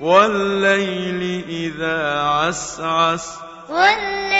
وَاللَّيْلِ إِذَا عَسْعَسَ وَاللَّيْلِ